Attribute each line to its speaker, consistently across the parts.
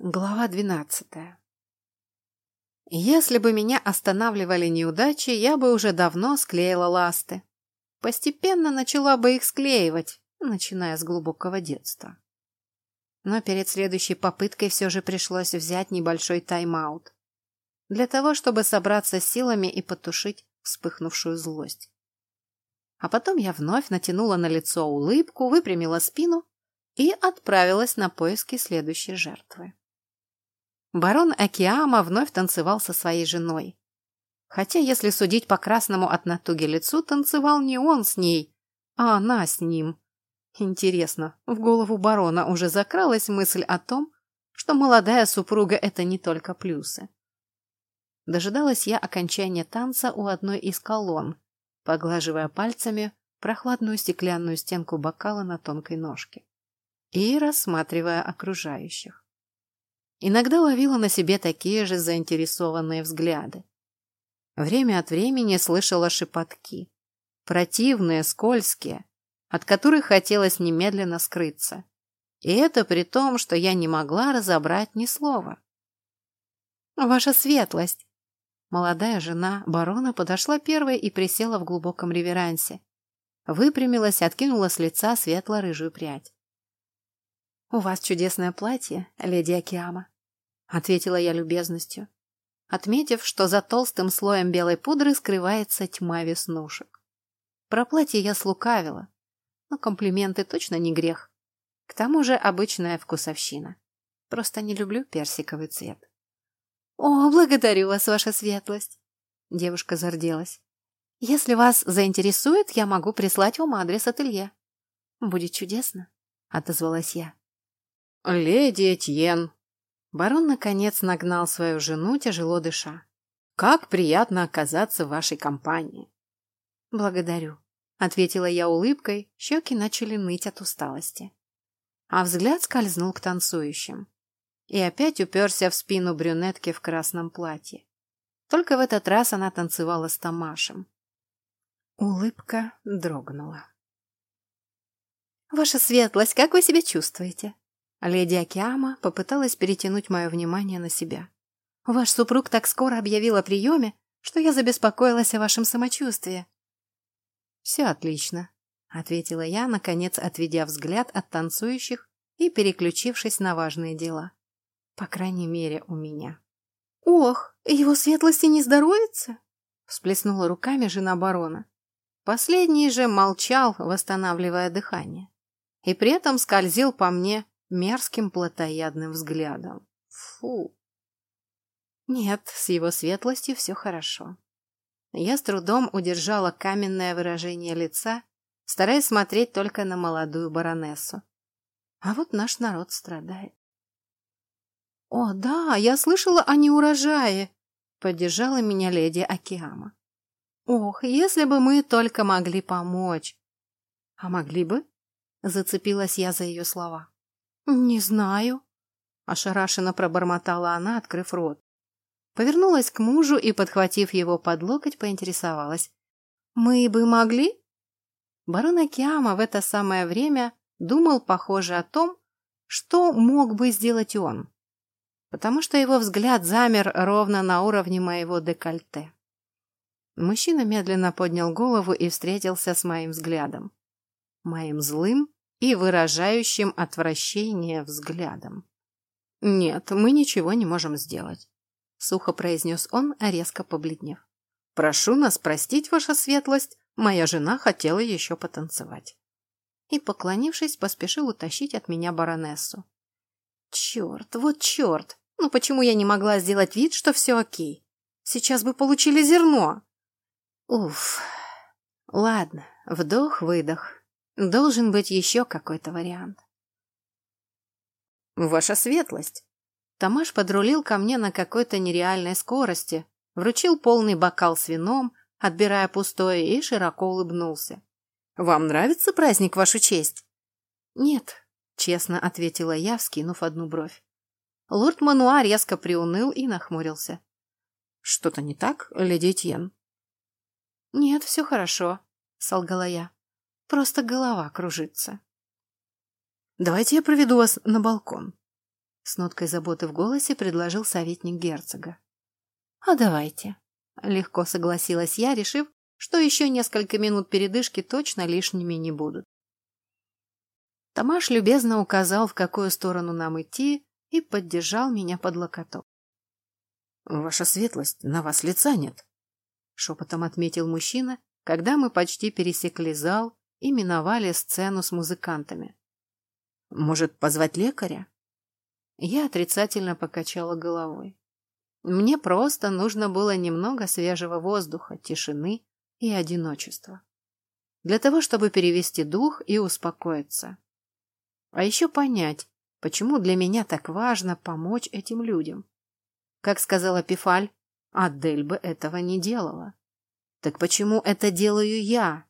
Speaker 1: Глава двенадцатая Если бы меня останавливали неудачи, я бы уже давно склеила ласты. Постепенно начала бы их склеивать, начиная с глубокого детства. Но перед следующей попыткой все же пришлось взять небольшой тайм-аут. Для того, чтобы собраться силами и потушить вспыхнувшую злость. А потом я вновь натянула на лицо улыбку, выпрямила спину и отправилась на поиски следующей жертвы. Барон Акиама вновь танцевал со своей женой. Хотя, если судить по красному от натуги лицу, танцевал не он с ней, а она с ним. Интересно, в голову барона уже закралась мысль о том, что молодая супруга – это не только плюсы. Дожидалась я окончания танца у одной из колонн, поглаживая пальцами прохладную стеклянную стенку бокала на тонкой ножке и рассматривая окружающих. Иногда ловила на себе такие же заинтересованные взгляды. Время от времени слышала шепотки. Противные, скользкие, от которых хотелось немедленно скрыться. И это при том, что я не могла разобрать ни слова. «Ваша светлость!» Молодая жена барона подошла первой и присела в глубоком реверансе. Выпрямилась, откинула с лица светло-рыжую прядь. «У вас чудесное платье, леди Акиама», — ответила я любезностью, отметив, что за толстым слоем белой пудры скрывается тьма веснушек. Про платье я слукавила, но комплименты точно не грех. К тому же обычная вкусовщина. Просто не люблю персиковый цвет. «О, благодарю вас, ваша светлость!» Девушка зарделась. «Если вас заинтересует, я могу прислать вам адрес ателье». «Будет чудесно», — отозвалась я.
Speaker 2: «Леди Этьен!»
Speaker 1: Барон, наконец, нагнал свою жену, тяжело дыша.
Speaker 2: «Как приятно оказаться в вашей компании!»
Speaker 1: «Благодарю», — ответила я улыбкой, щеки начали ныть от усталости. А взгляд скользнул к танцующим. И опять уперся в спину брюнетки в красном платье. Только в этот раз она танцевала с Тамашем. Улыбка дрогнула. «Ваша светлость, как вы себя чувствуете?» Леди Акиама попыталась перетянуть мое внимание на себя. «Ваш супруг так скоро объявил о приеме, что я забеспокоилась о вашем самочувствии». «Все отлично», — ответила я, наконец отведя взгляд от танцующих и переключившись на важные дела. По крайней мере, у меня. «Ох, его светлости не здоровится?» — всплеснула руками жена барона. Последний же молчал, восстанавливая дыхание, и при этом скользил по мне мерзким плотоядным взглядом. Фу. Нет, с его светлостью все хорошо. Я с трудом удержала каменное выражение лица, стараясь смотреть только на молодую баронессу. А вот наш народ страдает. «О, да, я слышала о неурожае», — поддержала меня леди Акиама. «Ох, если бы мы только могли помочь!» «А могли бы?» — зацепилась я за ее слова. «Не знаю», — ошарашенно пробормотала она, открыв рот. Повернулась к мужу и, подхватив его под локоть, поинтересовалась. «Мы бы могли?» Барон Акиама в это самое время думал, похоже, о том, что мог бы сделать он, потому что его взгляд замер ровно на уровне моего декольте. Мужчина медленно поднял голову и встретился с моим взглядом. Моим злым и выражающим отвращение взглядом. «Нет, мы ничего не можем сделать», — сухо произнес он, резко побледнев. «Прошу нас простить, ваша светлость, моя жена хотела еще потанцевать». И, поклонившись, поспешил утащить от меня баронессу. «Черт, вот черт! Ну почему я не могла сделать вид, что все окей? Сейчас бы получили зерно!» «Уф! Ладно, вдох-выдох. Должен быть еще какой-то вариант. «Ваша светлость!» Тамаш подрулил ко мне на какой-то нереальной скорости, вручил полный бокал с вином, отбирая пустое, и широко улыбнулся. «Вам нравится праздник, вашу честь?» «Нет», — честно ответила я, вскинув одну бровь. Лорд Мануа резко приуныл и нахмурился. «Что-то не так, леди Тьен?» «Нет, все хорошо», — солгала я. Просто голова кружится. «Давайте я проведу вас на балкон». С ноткой заботы в голосе предложил советник герцога. А давайте. Легко согласилась я, решив, что еще несколько минут передышки точно лишними не будут. Тамаш любезно указал, в какую сторону нам идти, и поддержал меня под локоток.
Speaker 2: «Ваша светлость, на вас лица нет», — шепотом отметил мужчина, когда мы почти пересекли зал и миновали сцену с музыкантами. «Может, позвать лекаря?»
Speaker 1: Я отрицательно покачала головой. Мне просто нужно было немного свежего воздуха, тишины и одиночества. Для того, чтобы перевести дух и успокоиться. А еще понять, почему для меня так важно помочь этим людям. Как сказала Пифаль, Адель бы этого не делала. Так почему это делаю я?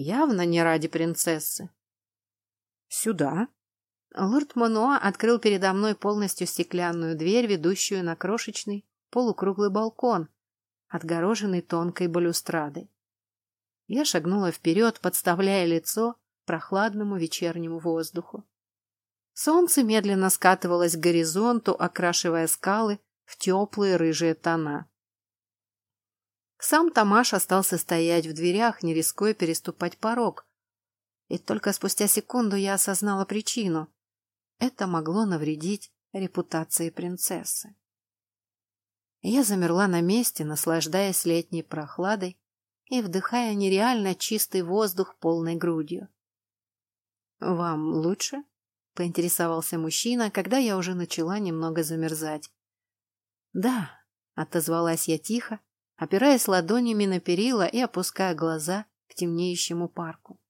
Speaker 1: Явно не ради принцессы.
Speaker 2: Сюда.
Speaker 1: Лорд Мануа открыл передо мной полностью стеклянную дверь, ведущую на крошечный полукруглый балкон, отгороженный тонкой балюстрадой. Я шагнула вперед, подставляя лицо прохладному вечернему воздуху. Солнце медленно скатывалось к горизонту, окрашивая скалы в теплые рыжие тона. Сам Тамаш остался стоять в дверях, не рискуя переступать порог. И только спустя секунду я осознала причину. Это могло навредить репутации принцессы. Я замерла на месте, наслаждаясь летней прохладой и вдыхая нереально чистый воздух полной грудью. «Вам лучше?» — поинтересовался мужчина, когда я уже начала немного замерзать. «Да», — отозвалась я тихо, опираясь ладонями на перила и опуская глаза к темнеющему парку.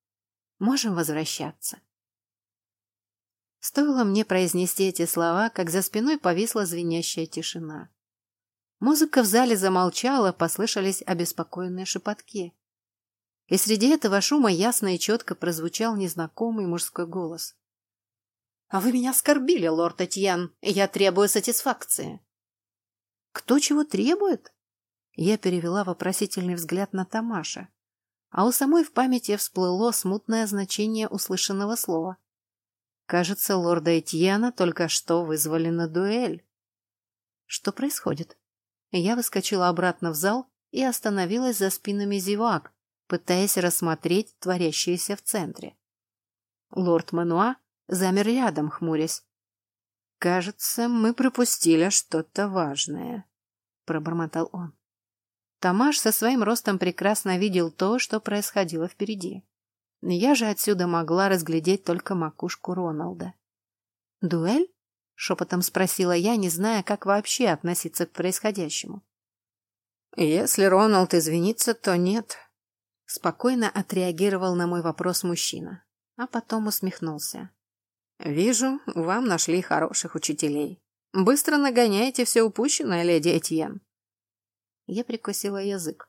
Speaker 1: «Можем возвращаться». Стоило мне произнести эти слова, как за спиной повисла звенящая тишина. Музыка в зале замолчала, послышались обеспокоенные шепотки. И среди этого шума ясно и четко прозвучал незнакомый мужской голос. «А вы меня оскорбили, лорд Этьян, я требую сатисфакции». «Кто чего требует?» Я перевела вопросительный взгляд на Тамаша, а у самой в памяти всплыло смутное значение услышанного слова. Кажется, лорда Этьяна только что вызвали на дуэль. Что происходит? Я выскочила обратно в зал и остановилась за спинами зевак, пытаясь рассмотреть творящееся в центре. Лорд Мануа замер рядом, хмурясь. «Кажется, мы пропустили что-то важное», — пробормотал он. Тамаш со своим ростом прекрасно видел то, что происходило впереди. Я же отсюда могла разглядеть только макушку Роналда. «Дуэль?» шепотом спросила я, не зная, как вообще относиться к происходящему.
Speaker 2: Если Роналд извинится, то нет.
Speaker 1: Спокойно отреагировал на мой вопрос мужчина, а потом усмехнулся.
Speaker 2: Вижу, вам нашли хороших учителей. Быстро нагоняете все упущенное, леди Этьен.
Speaker 1: Я прикусила язык.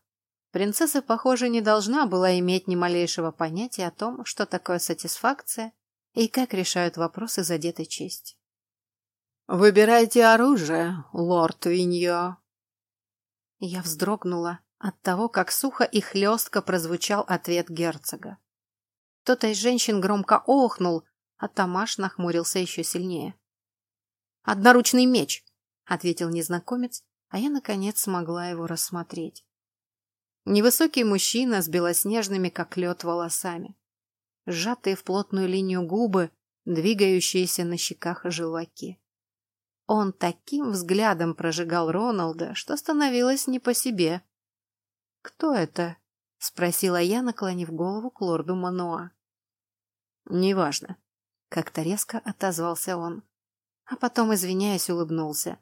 Speaker 1: Принцесса, похоже, не должна была иметь ни малейшего понятия о том, что такое сатисфакция и как решают вопросы задетой чести.
Speaker 2: «Выбирайте оружие, лорд Виньо».
Speaker 1: Я вздрогнула от того, как сухо и хлестко прозвучал ответ герцога. Кто-то из женщин громко охнул, а Тамаш нахмурился еще сильнее. «Одноручный меч», — ответил незнакомец, а я, наконец, смогла его рассмотреть. Невысокий мужчина с белоснежными, как лед, волосами. Сжатые в плотную линию губы, двигающиеся на щеках желваки. Он таким взглядом прожигал Роналда, что становилось не по себе. «Кто это?» — спросила я, наклонив голову к лорду Мануа.
Speaker 2: «Неважно», —
Speaker 1: как-то резко отозвался он. А потом, извиняясь, улыбнулся.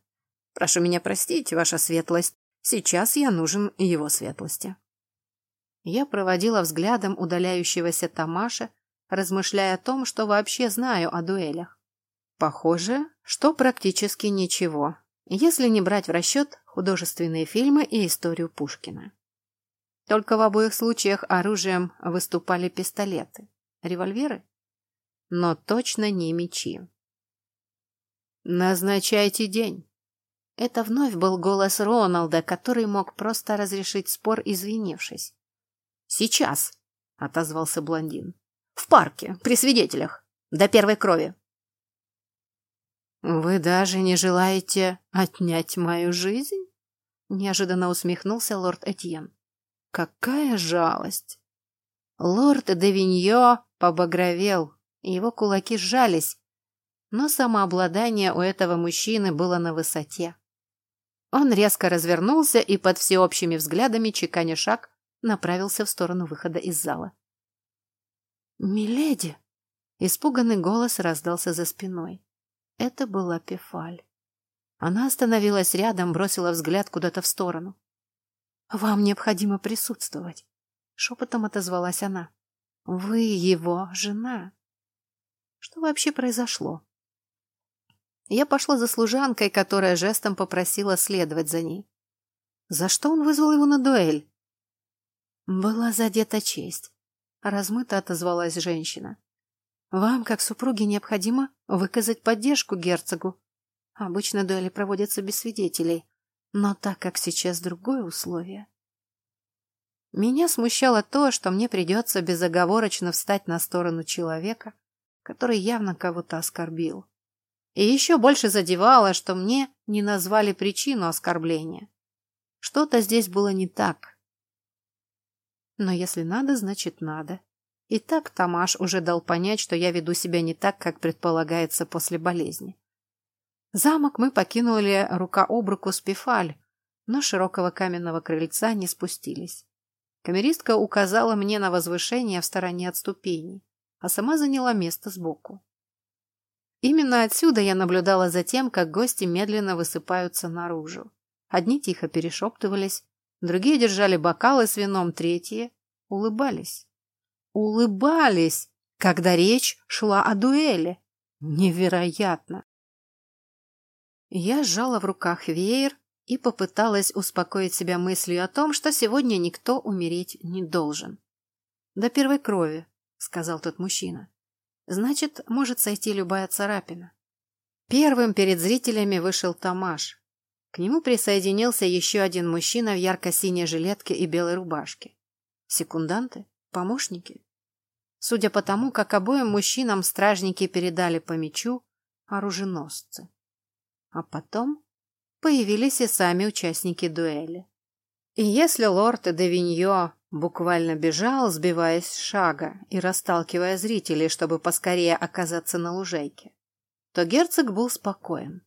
Speaker 2: «Прошу меня простить, ваша светлость. Сейчас я нужен его светлости».
Speaker 1: Я проводила взглядом удаляющегося Тамаша, размышляя о том, что вообще знаю о дуэлях. Похоже, что практически ничего, если не брать в расчет художественные фильмы и историю Пушкина. Только в обоих случаях оружием выступали пистолеты, револьверы, но точно не мечи. «Назначайте день». Это вновь был голос Роналда, который мог просто разрешить спор, извинившись. «Сейчас», — отозвался блондин. «В парке, при свидетелях, до первой крови».
Speaker 2: «Вы даже не желаете отнять мою жизнь?» Неожиданно усмехнулся лорд Этьен. «Какая жалость!» Лорд де Виньо побагровел, его кулаки сжались, но самообладание у этого мужчины было на высоте. Он резко развернулся и под всеобщими взглядами, чеканя шаг, направился в сторону выхода из зала. «Миледи!» — испуганный голос раздался за спиной. Это была Пефаль. Она остановилась рядом, бросила взгляд куда-то в сторону. «Вам необходимо присутствовать», — шепотом отозвалась она. «Вы его жена». Что вообще произошло? Я пошла за служанкой, которая жестом попросила следовать за ней. За что он вызвал его на дуэль? Была задета честь. Размыто отозвалась женщина. Вам, как супруге, необходимо выказать поддержку герцогу. Обычно дуэли проводятся без свидетелей, но так как сейчас другое условие. Меня смущало то, что мне придется безоговорочно встать на сторону человека, который явно кого-то оскорбил. И еще больше задевало, что мне не назвали причину оскорбления. Что-то здесь было не так. Но если надо, значит надо. И так Тамаш уже дал понять, что я веду себя не так, как предполагается после болезни. Замок мы покинули рука об руку с Пифаль, но широкого каменного крыльца не спустились. Камеристка указала мне на возвышение в стороне от ступеней, а сама заняла место сбоку. Именно отсюда я наблюдала за тем, как гости медленно высыпаются наружу. Одни тихо перешептывались, другие держали бокалы с вином, третьи улыбались улыбались, когда речь шла о дуэли. Невероятно! Я сжала в руках веер и попыталась успокоить себя мыслью о том, что сегодня никто умереть не должен. «До первой крови», — сказал тот мужчина. «Значит, может сойти любая царапина». Первым перед зрителями вышел Тамаш. К нему присоединился еще один мужчина в ярко-синей жилетке и белой рубашке. Секунданты? Помощники? Судя по тому, как обоим мужчинам стражники передали по мечу оруженосцы. А потом появились и сами участники дуэли. И если лорд де Виньо буквально бежал, сбиваясь с шага и расталкивая зрителей, чтобы поскорее оказаться на лужайке, то герцог был спокоен.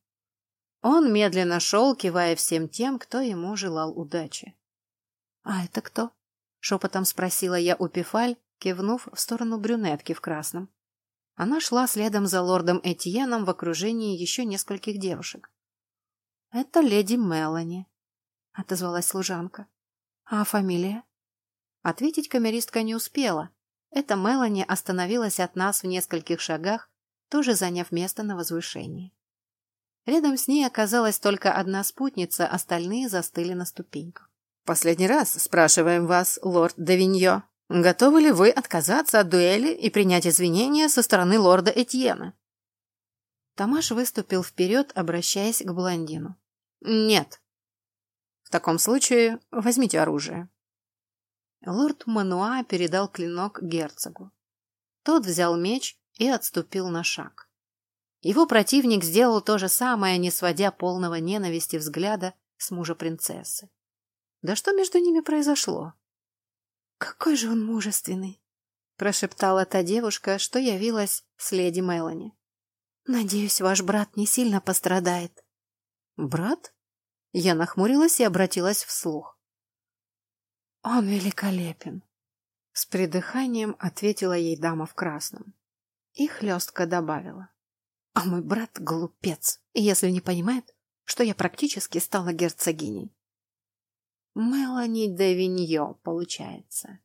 Speaker 2: Он медленно шел, кивая всем тем, кто ему желал удачи. — А это кто? — шепотом спросила я у Пифаль, кивнув в сторону брюнетки в красном. Она шла следом за лордом Этьеном в окружении еще нескольких девушек. «Это леди Мелани», — отозвалась служанка. «А фамилия?» Ответить камеристка не успела. Эта Мелани остановилась от нас в нескольких шагах, тоже заняв место на возвышении. Рядом с ней оказалась только одна спутница, остальные застыли на ступеньках. «Последний раз спрашиваем вас, лорд Давиньо», Готовы ли вы отказаться от дуэли и принять извинения со стороны лорда Этьена? Тамаш выступил вперед, обращаясь к блондину. Нет. В таком случае возьмите оружие. Лорд Мануа передал клинок герцогу. Тот взял меч и отступил на шаг. Его противник сделал то же самое, не сводя полного ненависти взгляда с мужа принцессы. Да что между ними произошло? «Какой же он мужественный!» — прошептала та девушка, что явилась с леди Мелани. «Надеюсь, ваш брат не сильно пострадает». «Брат?» Я нахмурилась и обратилась вслух. «Он великолепен!» С придыханием ответила ей дама в красном. И хлестко добавила. «А мой брат глупец, если не понимает, что я практически стала герцогиней. Мелани де Виньо, получается.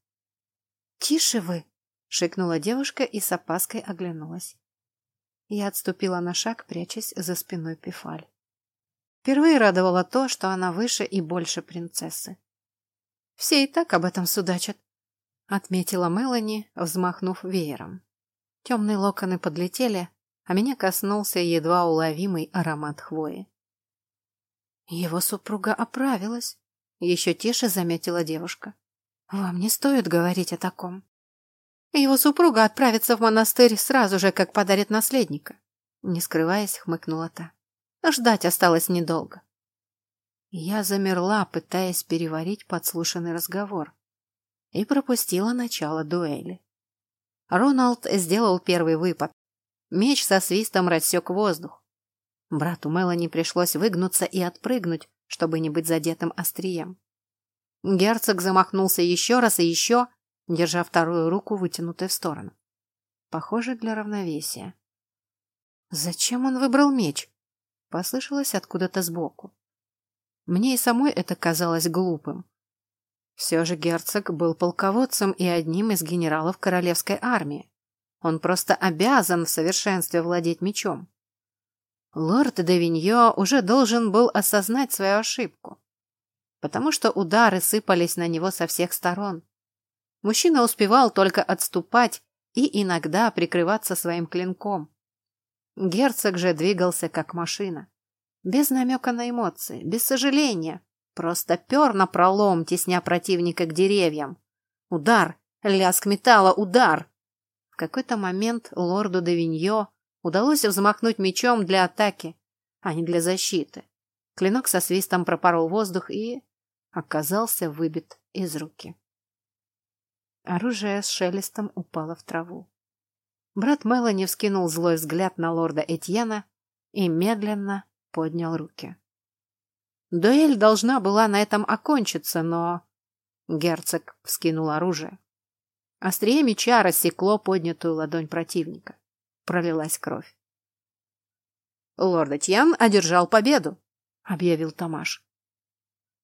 Speaker 2: «Тише вы!» — шикнула девушка и с опаской оглянулась. Я отступила на шаг, прячась за спиной Пифаль. Впервые радовало то, что она выше и больше принцессы. «Все и так об этом судачат», — отметила Мелани, взмахнув веером. Темные локоны подлетели, а меня коснулся едва уловимый аромат хвои. Его супруга оправилась. Еще тише заметила девушка. Вам не стоит говорить о таком. Его супруга отправится в монастырь сразу же, как подарит наследника.
Speaker 1: Не скрываясь, хмыкнула та. Ждать осталось недолго. Я замерла, пытаясь переварить подслушанный разговор, и пропустила начало дуэли. Роналд сделал первый выпад. Меч со свистом рассек воздух. Брату Мелани пришлось выгнуться и отпрыгнуть, чтобы не быть задетым острием. Герцог замахнулся еще раз и еще, держа вторую руку вытянутой в сторону. Похоже, для равновесия. «Зачем он выбрал меч?» — послышалось откуда-то сбоку. Мне и самой это казалось глупым. Все же герцог был полководцем и одним из генералов королевской армии. Он просто обязан в совершенстве владеть мечом. Лорд де Виньо уже должен был осознать свою ошибку потому что удары сыпались на него со всех сторон. Мужчина успевал только отступать и иногда прикрываться своим клинком. Герцог же двигался как машина. Без намека на эмоции, без сожаления. Просто пер на пролом, тесня противника к деревьям. Удар, лязг металла, удар. В какой-то момент лорду де Виньо удалось взмахнуть мечом для атаки, а не для защиты. Клинок со свистом пропорол воздух и оказался выбит из руки. Оружие с шелестом упало в траву. Брат Мелани вскинул злой взгляд на лорда Этьена и медленно поднял руки. Дуэль должна была на этом окончиться, но... Герцог вскинул оружие. Острие меча рассекло поднятую ладонь противника. Пролилась кровь. «Лорд Этьен одержал победу», — объявил Тамаш.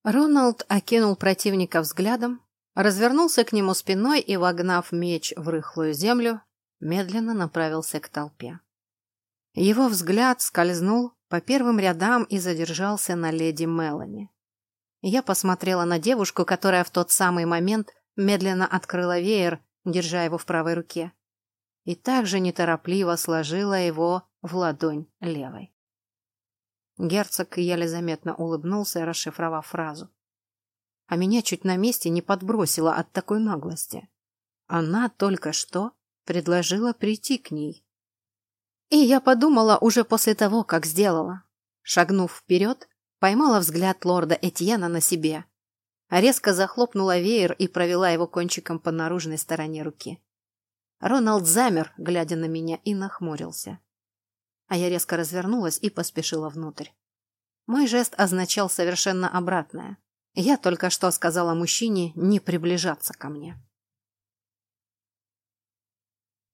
Speaker 1: Роналд окинул противника взглядом, развернулся к нему спиной и, вогнав меч в рыхлую землю, медленно направился к толпе. Его взгляд скользнул по первым рядам и задержался на леди Мелани. Я посмотрела на девушку, которая в тот самый момент медленно открыла веер, держа его в правой руке, и также неторопливо сложила его в ладонь левой. Герцог еле заметно улыбнулся, расшифровав фразу. А меня чуть на месте не подбросило от такой наглости. Она только что предложила прийти к ней. И я подумала уже после того, как сделала. Шагнув вперед, поймала взгляд лорда Этьена на себе. Резко захлопнула веер и провела его кончиком по наружной стороне руки. Роналд замер, глядя на меня, и нахмурился а я резко развернулась и поспешила внутрь. Мой жест означал совершенно обратное. Я только что сказала мужчине не приближаться ко мне.